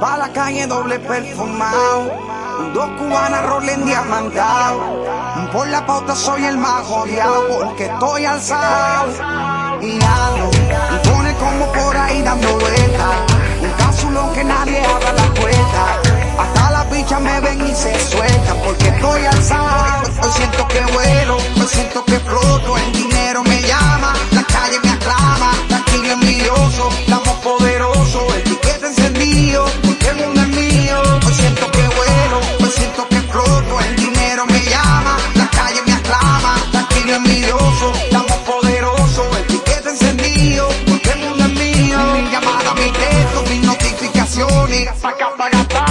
Pa' la calle doble perfumado. Dos cubanas rolen diamantado. Por la pauta soy el más jodiado porque estoy alzado. Y ando, y pone como por ahí dando vueltas. Un cápsulón que nadie abra la puerta. Hasta las bichas me ven y se sueltan porque estoy alzado. Hoy siento que vuelo, hoy siento que floto. el día. saca, paga, paga.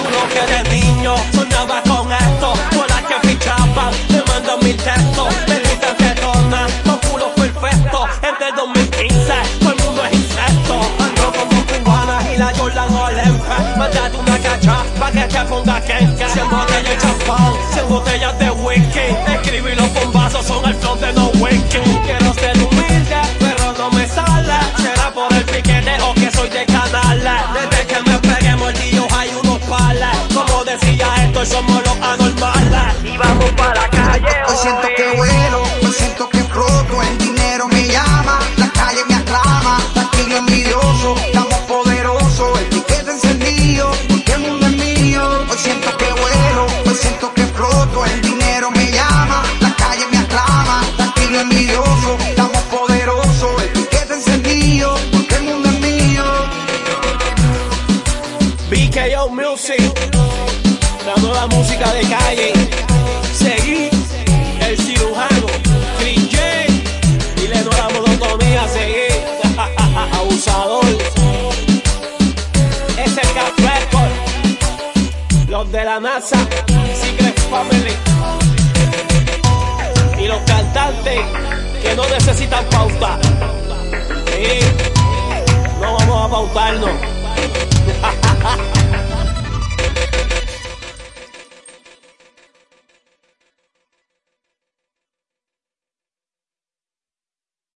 seguro que de niño soñaba con esto. Con las que fichaban, te mando mil texto. Me quitan tetona, con culo perfecto. Entre 2015, todo el mundo es insecto. Ando como cubana y la Jordan Olympia. Mandate una cacha pa' que te ponga kenka. Cien botellas de champán, cien botellas de whisky. Escribe BKO Music, la nueva música de calle. Seguí el cirujano, Trinche, y le doy la monotonía, seguí, abusador. Es el Cap Record, los de la NASA, Secret Family, y los cantantes que no necesitan pauta. Sí, no vamos a pautarnos. Ah.